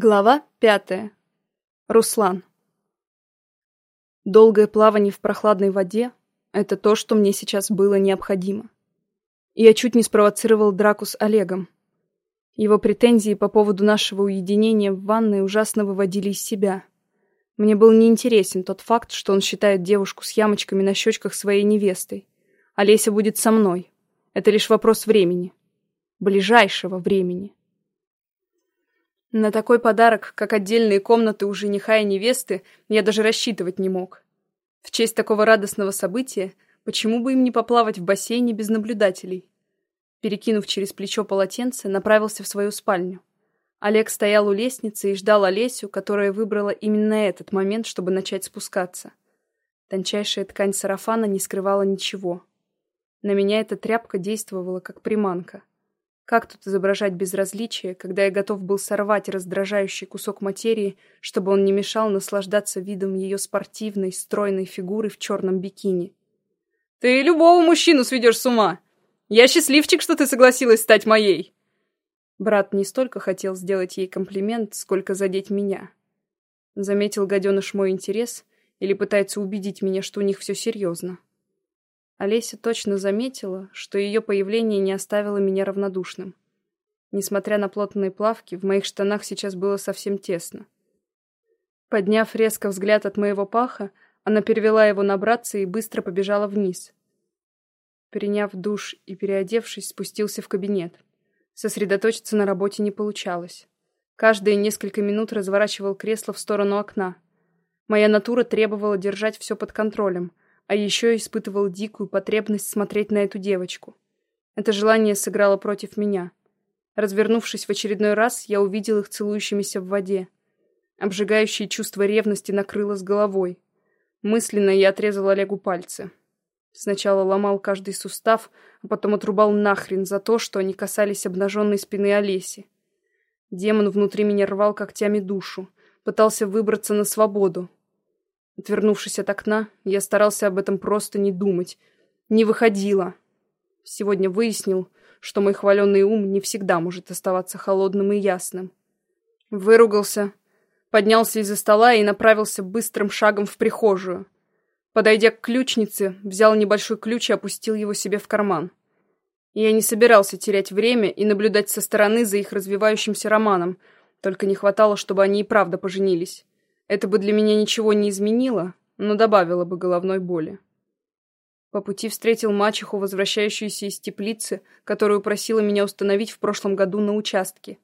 Глава пятая. Руслан. Долгое плавание в прохладной воде — это то, что мне сейчас было необходимо. Я чуть не спровоцировал драку с Олегом. Его претензии по поводу нашего уединения в ванной ужасно выводили из себя. Мне был неинтересен тот факт, что он считает девушку с ямочками на щечках своей невестой. Олеся будет со мной. Это лишь вопрос времени. Ближайшего времени. На такой подарок, как отдельные комнаты у жениха и невесты, я даже рассчитывать не мог. В честь такого радостного события, почему бы им не поплавать в бассейне без наблюдателей? Перекинув через плечо полотенце, направился в свою спальню. Олег стоял у лестницы и ждал Олесю, которая выбрала именно этот момент, чтобы начать спускаться. Тончайшая ткань сарафана не скрывала ничего. На меня эта тряпка действовала как приманка. Как тут изображать безразличие, когда я готов был сорвать раздражающий кусок материи, чтобы он не мешал наслаждаться видом ее спортивной, стройной фигуры в черном бикини? «Ты любого мужчину сведешь с ума! Я счастливчик, что ты согласилась стать моей!» Брат не столько хотел сделать ей комплимент, сколько задеть меня. Заметил гаденыш мой интерес или пытается убедить меня, что у них все серьезно. Олеся точно заметила, что ее появление не оставило меня равнодушным. Несмотря на плотные плавки, в моих штанах сейчас было совсем тесно. Подняв резко взгляд от моего паха, она перевела его на братца и быстро побежала вниз. Приняв душ и переодевшись, спустился в кабинет. Сосредоточиться на работе не получалось. Каждые несколько минут разворачивал кресло в сторону окна. Моя натура требовала держать все под контролем — а еще испытывал дикую потребность смотреть на эту девочку. Это желание сыграло против меня. Развернувшись в очередной раз, я увидел их целующимися в воде. Обжигающее чувство ревности накрыло с головой. Мысленно я отрезал Олегу пальцы. Сначала ломал каждый сустав, а потом отрубал нахрен за то, что они касались обнаженной спины Олеси. Демон внутри меня рвал когтями душу, пытался выбраться на свободу, Отвернувшись от окна, я старался об этом просто не думать. Не выходило. Сегодня выяснил, что мой хваленный ум не всегда может оставаться холодным и ясным. Выругался, поднялся из-за стола и направился быстрым шагом в прихожую. Подойдя к ключнице, взял небольшой ключ и опустил его себе в карман. Я не собирался терять время и наблюдать со стороны за их развивающимся романом, только не хватало, чтобы они и правда поженились. Это бы для меня ничего не изменило, но добавило бы головной боли. По пути встретил мачеху, возвращающуюся из теплицы, которую просила меня установить в прошлом году на участке.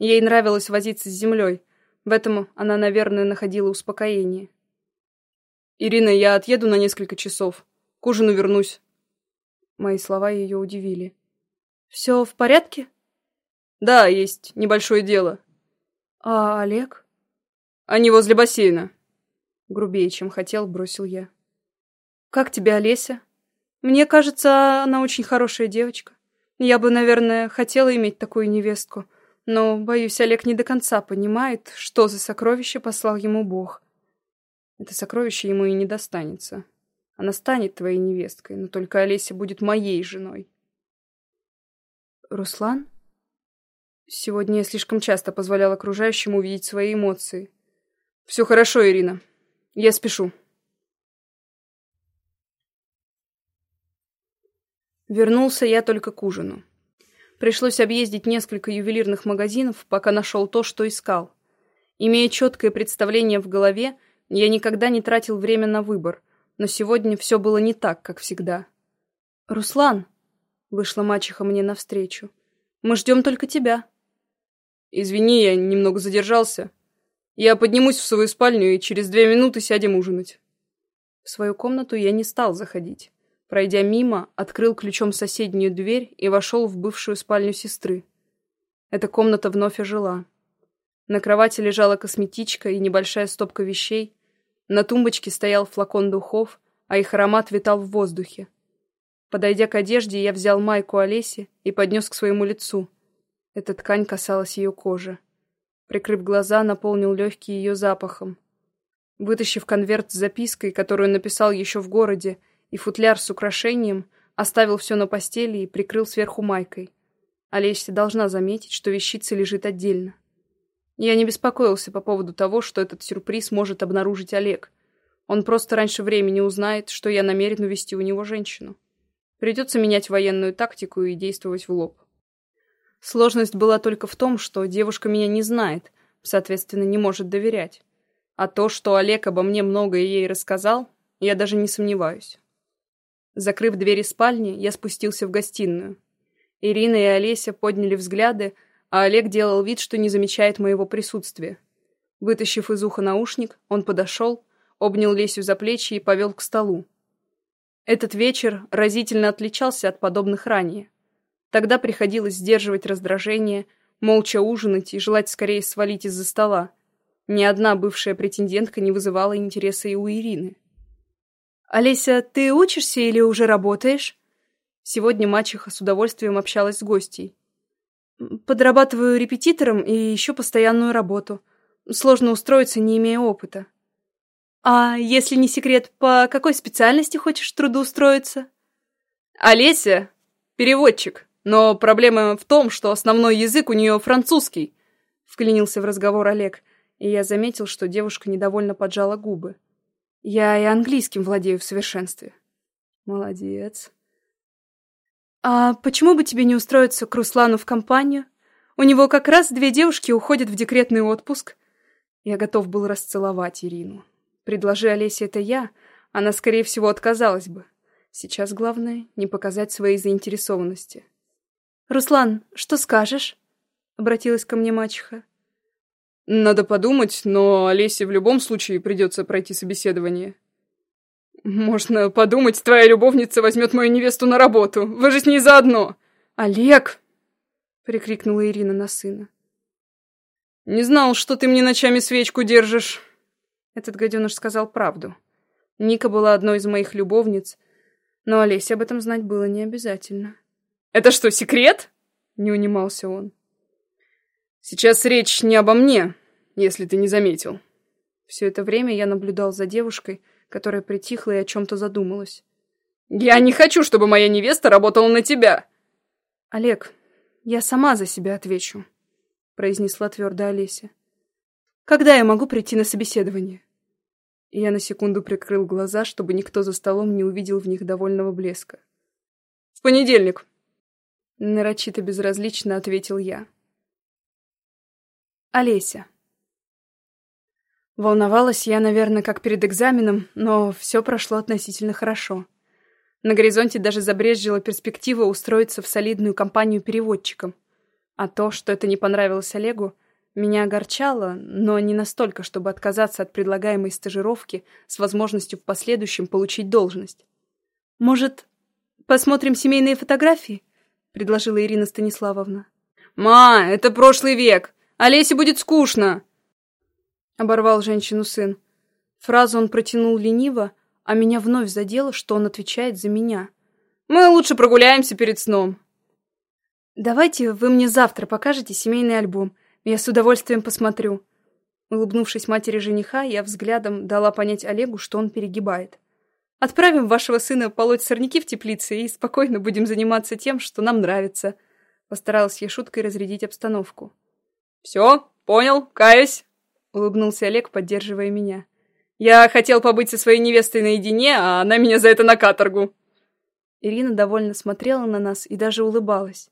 Ей нравилось возиться с землей. В этом она, наверное, находила успокоение. «Ирина, я отъеду на несколько часов. К ужину вернусь». Мои слова ее удивили. «Все в порядке?» «Да, есть небольшое дело». «А Олег?» Они возле бассейна. Грубее, чем хотел, бросил я. Как тебе, Олеся? Мне кажется, она очень хорошая девочка. Я бы, наверное, хотела иметь такую невестку, но, боюсь, Олег не до конца понимает, что за сокровище послал ему Бог. Это сокровище ему и не достанется. Она станет твоей невесткой, но только Олеся будет моей женой. Руслан? Сегодня я слишком часто позволял окружающим увидеть свои эмоции. Все хорошо, Ирина. Я спешу. Вернулся я только к ужину. Пришлось объездить несколько ювелирных магазинов, пока нашел то, что искал. Имея четкое представление в голове, я никогда не тратил время на выбор, но сегодня все было не так, как всегда. «Руслан!» — вышла мачеха мне навстречу. «Мы ждем только тебя». «Извини, я немного задержался», я поднимусь в свою спальню и через две минуты сядем ужинать. В свою комнату я не стал заходить. Пройдя мимо, открыл ключом соседнюю дверь и вошел в бывшую спальню сестры. Эта комната вновь ожила. На кровати лежала косметичка и небольшая стопка вещей. На тумбочке стоял флакон духов, а их аромат витал в воздухе. Подойдя к одежде, я взял майку Олеси и поднес к своему лицу. Эта ткань касалась ее кожи. Прикрыв глаза, наполнил легкие ее запахом. Вытащив конверт с запиской, которую написал еще в городе, и футляр с украшением, оставил все на постели и прикрыл сверху майкой. Олеся должна заметить, что вещица лежит отдельно. Я не беспокоился по поводу того, что этот сюрприз может обнаружить Олег. Он просто раньше времени узнает, что я намерен увести у него женщину. Придется менять военную тактику и действовать в лоб. Сложность была только в том, что девушка меня не знает, соответственно, не может доверять. А то, что Олег обо мне многое ей рассказал, я даже не сомневаюсь. Закрыв двери спальни, я спустился в гостиную. Ирина и Олеся подняли взгляды, а Олег делал вид, что не замечает моего присутствия. Вытащив из уха наушник, он подошел, обнял Лесю за плечи и повел к столу. Этот вечер разительно отличался от подобных ранее. Тогда приходилось сдерживать раздражение, молча ужинать и желать скорее свалить из-за стола. Ни одна бывшая претендентка не вызывала интереса и у Ирины. «Олеся, ты учишься или уже работаешь?» Сегодня мачеха с удовольствием общалась с гостей. Подрабатываю репетитором и еще постоянную работу. Сложно устроиться, не имея опыта. А если не секрет, по какой специальности хочешь трудоустроиться? Олеся — переводчик, но проблема в том, что основной язык у нее французский. Вклинился в разговор Олег, и я заметил, что девушка недовольно поджала губы. Я и английским владею в совершенстве. Молодец. «А почему бы тебе не устроиться к Руслану в компанию? У него как раз две девушки уходят в декретный отпуск». Я готов был расцеловать Ирину. Предложи Олесе это я, она, скорее всего, отказалась бы. Сейчас главное — не показать своей заинтересованности. «Руслан, что скажешь?» — обратилась ко мне мачеха. «Надо подумать, но Олесе в любом случае придется пройти собеседование», «Можно подумать, твоя любовница возьмет мою невесту на работу. Вы же с ней заодно!» «Олег!» — прикрикнула Ирина на сына. «Не знал, что ты мне ночами свечку держишь!» Этот гаденыш сказал правду. Ника была одной из моих любовниц, но Олесе об этом знать было не обязательно. «Это что, секрет?» — не унимался он. «Сейчас речь не обо мне, если ты не заметил». Все это время я наблюдал за девушкой, которая притихла и о чем-то задумалась. «Я не хочу, чтобы моя невеста работала на тебя!» «Олег, я сама за себя отвечу», — произнесла твердо Олеся. «Когда я могу прийти на собеседование?» И я на секунду прикрыл глаза, чтобы никто за столом не увидел в них довольного блеска. «В понедельник!» Нарочито безразлично ответил я. Олеся. Волновалась я, наверное, как перед экзаменом, но все прошло относительно хорошо. На горизонте даже забрезжила перспектива устроиться в солидную компанию переводчиком. А то, что это не понравилось Олегу, меня огорчало, но не настолько, чтобы отказаться от предлагаемой стажировки с возможностью в последующем получить должность. «Может, посмотрим семейные фотографии?» — предложила Ирина Станиславовна. «Ма, это прошлый век! Олесе будет скучно!» оборвал женщину сын. Фразу он протянул лениво, а меня вновь задело, что он отвечает за меня. «Мы лучше прогуляемся перед сном». «Давайте вы мне завтра покажете семейный альбом. Я с удовольствием посмотрю». Улыбнувшись матери жениха, я взглядом дала понять Олегу, что он перегибает. «Отправим вашего сына полоть сорняки в теплице и спокойно будем заниматься тем, что нам нравится». Постаралась я шуткой разрядить обстановку. «Все, понял, каюсь». — улыбнулся Олег, поддерживая меня. «Я хотел побыть со своей невестой наедине, а она меня за это на каторгу!» Ирина довольно смотрела на нас и даже улыбалась.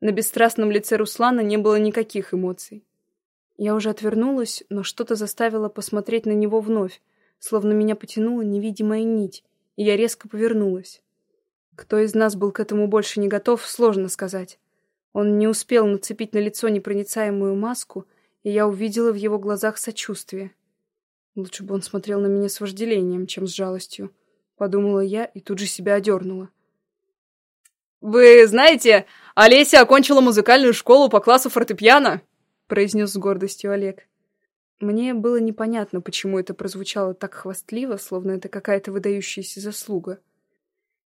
На бесстрастном лице Руслана не было никаких эмоций. Я уже отвернулась, но что-то заставило посмотреть на него вновь, словно меня потянула невидимая нить, и я резко повернулась. Кто из нас был к этому больше не готов, сложно сказать. Он не успел нацепить на лицо непроницаемую маску — и я увидела в его глазах сочувствие. Лучше бы он смотрел на меня с вожделением, чем с жалостью, подумала я и тут же себя одернула. «Вы знаете, Олеся окончила музыкальную школу по классу фортепиано», произнес с гордостью Олег. Мне было непонятно, почему это прозвучало так хвастливо, словно это какая-то выдающаяся заслуга.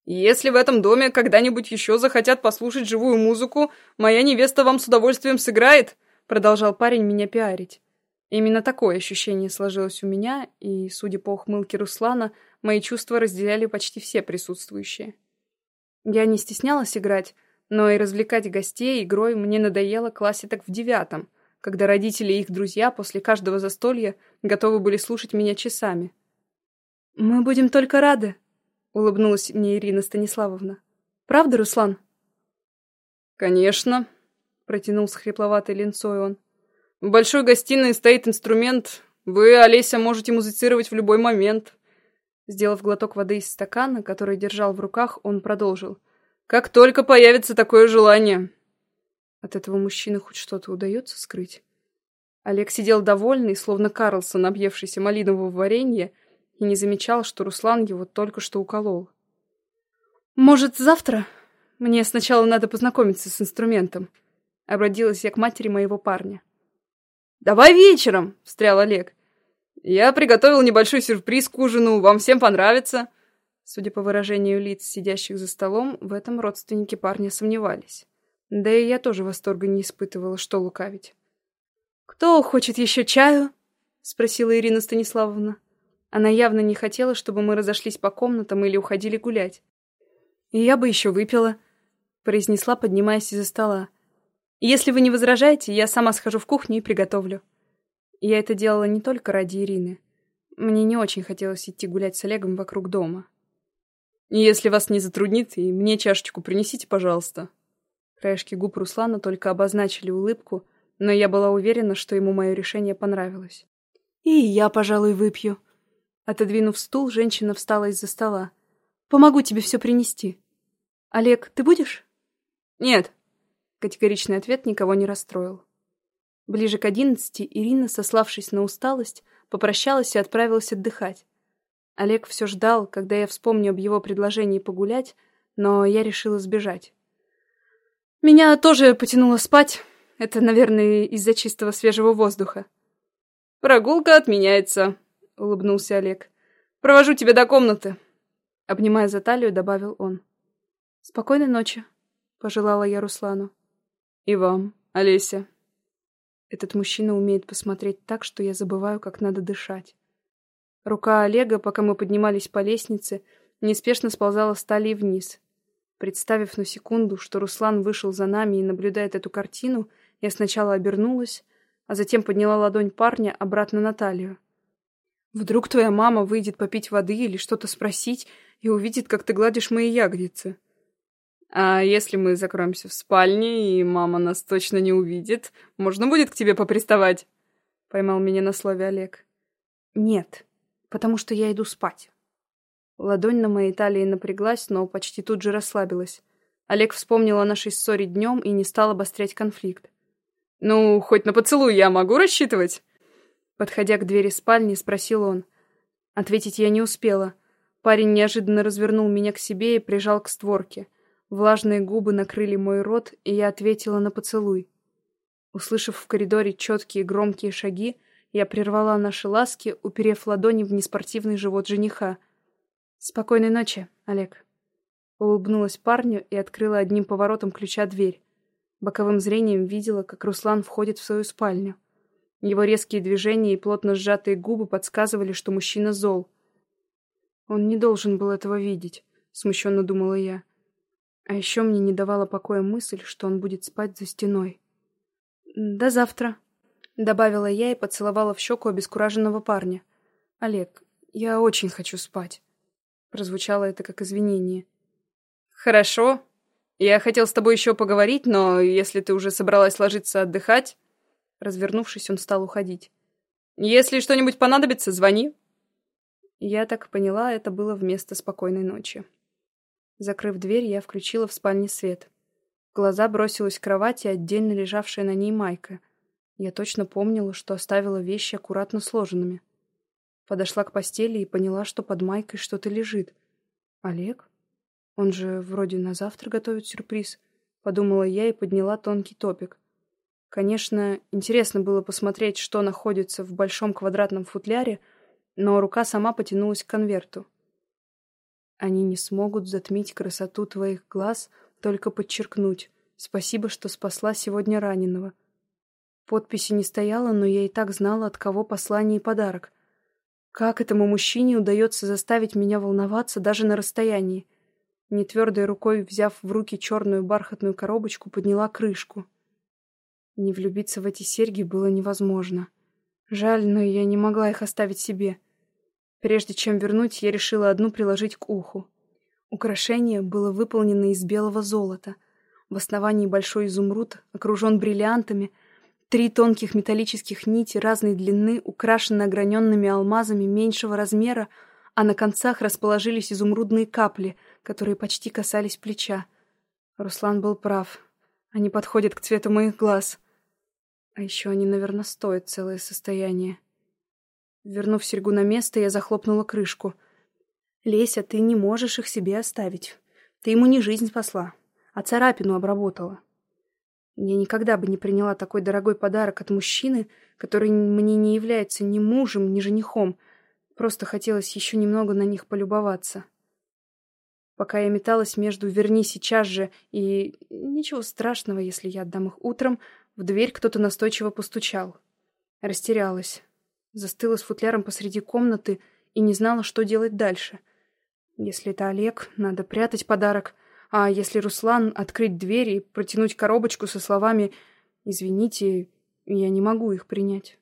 «Если в этом доме когда-нибудь еще захотят послушать живую музыку, моя невеста вам с удовольствием сыграет», Продолжал парень меня пиарить. Именно такое ощущение сложилось у меня, и, судя по ухмылке Руслана, мои чувства разделяли почти все присутствующие. Я не стеснялась играть, но и развлекать гостей игрой мне надоело классе так в девятом, когда родители и их друзья после каждого застолья готовы были слушать меня часами. «Мы будем только рады», — улыбнулась мне Ирина Станиславовна. «Правда, Руслан?» «Конечно», — протянул с хрипловатой линцой он. «В большой гостиной стоит инструмент. Вы, Олеся, можете музицировать в любой момент». Сделав глоток воды из стакана, который держал в руках, он продолжил. «Как только появится такое желание». От этого мужчины хоть что-то удается скрыть. Олег сидел довольный, словно Карлсон, объевшийся малинового варенья, и не замечал, что Руслан его только что уколол. «Может, завтра?» Мне сначала надо познакомиться с инструментом. Обратилась я к матери моего парня. «Давай вечером!» — встрял Олег. «Я приготовил небольшой сюрприз к ужину, вам всем понравится!» Судя по выражению лиц, сидящих за столом, в этом родственники парня сомневались. Да и я тоже восторга не испытывала, что лукавить. «Кто хочет еще чаю?» — спросила Ирина Станиславовна. Она явно не хотела, чтобы мы разошлись по комнатам или уходили гулять. «И я бы еще выпила», произнесла, поднимаясь из-за стола. «Если вы не возражаете, я сама схожу в кухню и приготовлю». Я это делала не только ради Ирины. Мне не очень хотелось идти гулять с Олегом вокруг дома. «Если вас не затруднит, и мне чашечку принесите, пожалуйста». Краешки губ Руслана только обозначили улыбку, но я была уверена, что ему мое решение понравилось. «И я, пожалуй, выпью». Отодвинув стул, женщина встала из-за стола. «Помогу тебе все принести». «Олег, ты будешь?» «Нет». Категоричный ответ никого не расстроил. Ближе к одиннадцати Ирина, сославшись на усталость, попрощалась и отправилась отдыхать. Олег все ждал, когда я вспомню об его предложении погулять, но я решила сбежать. Меня тоже потянуло спать. Это, наверное, из-за чистого свежего воздуха. «Прогулка отменяется», — улыбнулся Олег. «Провожу тебя до комнаты», — обнимая за талию, добавил он. «Спокойной ночи», пожелала я Руслану. И вам, Олеся. Этот мужчина умеет посмотреть так, что я забываю, как надо дышать. Рука Олега, пока мы поднимались по лестнице, неспешно сползала с талии вниз. Представив на секунду, что Руслан вышел за нами и наблюдает эту картину, я сначала обернулась, а затем подняла ладонь парня обратно на талию. Вдруг твоя мама выйдет попить воды или что-то спросить и увидит, как ты гладишь мои ягодицы. А если мы закроемся в спальне, и мама нас точно не увидит, можно будет к тебе поприставать?» Поймал меня на слове Олег. «Нет, потому что я иду спать». Ладонь на моей талии напряглась, но почти тут же расслабилась. Олег вспомнил о нашей ссоре днем и не стал обострять конфликт. «Ну, хоть на поцелуй я могу рассчитывать?» Подходя к двери спальни, спросил он. Ответить я не успела. Парень неожиданно развернул меня к себе и прижал к створке — Влажные губы накрыли мой рот, и я ответила на поцелуй. Услышав в коридоре четкие громкие шаги, я прервала наши ласки, уперев ладони в неспортивный живот жениха. «Спокойной ночи, Олег». Улыбнулась парню и открыла одним поворотом ключа дверь. Боковым зрением видела, как Руслан входит в свою спальню. Его резкие движения и плотно сжатые губы подсказывали, что мужчина зол. «Он не должен был этого видеть», — смущенно думала я. А еще мне не давала покоя мысль, что он будет спать за стеной. «До завтра», — добавила я и поцеловала в щеку обескураженного парня. «Олег, я очень хочу спать». Прозвучало это как извинение. «Хорошо. Я хотел с тобой еще поговорить, но если ты уже собралась ложиться отдыхать...» Развернувшись, он стал уходить. «Если что-нибудь понадобится, звони». Я так поняла, это было вместо спокойной ночи. Закрыв дверь, я включила в спальне свет. В глаза бросилась к кровати, отдельно лежавшая на ней майка. Я точно помнила, что оставила вещи аккуратно сложенными. Подошла к постели и поняла, что под майкой что-то лежит. «Олег? Он же вроде на завтра готовит сюрприз», — подумала я и подняла тонкий топик. Конечно, интересно было посмотреть, что находится в большом квадратном футляре, но рука сама потянулась к конверту. Они не смогут затмить красоту твоих глаз, только подчеркнуть. Спасибо, что спасла сегодня раненого. Подписи не стояло, но я и так знала, от кого послание и подарок. Как этому мужчине удается заставить меня волноваться даже на расстоянии? Нетвердой рукой, взяв в руки черную бархатную коробочку, подняла крышку. Не влюбиться в эти серьги было невозможно. Жаль, но я не могла их оставить себе. Прежде чем вернуть, я решила одну приложить к уху. Украшение было выполнено из белого золота. В основании большой изумруд, окружен бриллиантами, три тонких металлических нити разной длины, украшены ограненными алмазами меньшего размера, а на концах расположились изумрудные капли, которые почти касались плеча. Руслан был прав. Они подходят к цвету моих глаз. А еще они, наверное, стоят целое состояние. Вернув серьгу на место, я захлопнула крышку. «Леся, ты не можешь их себе оставить. Ты ему не жизнь спасла, а царапину обработала. Я никогда бы не приняла такой дорогой подарок от мужчины, который мне не является ни мужем, ни женихом. Просто хотелось еще немного на них полюбоваться». Пока я металась между «верни сейчас же» и «ничего страшного, если я отдам их утром», в дверь кто-то настойчиво постучал. Растерялась. Застыла с футляром посреди комнаты и не знала, что делать дальше. Если это Олег, надо прятать подарок, а если Руслан, открыть дверь и протянуть коробочку со словами «Извините, я не могу их принять».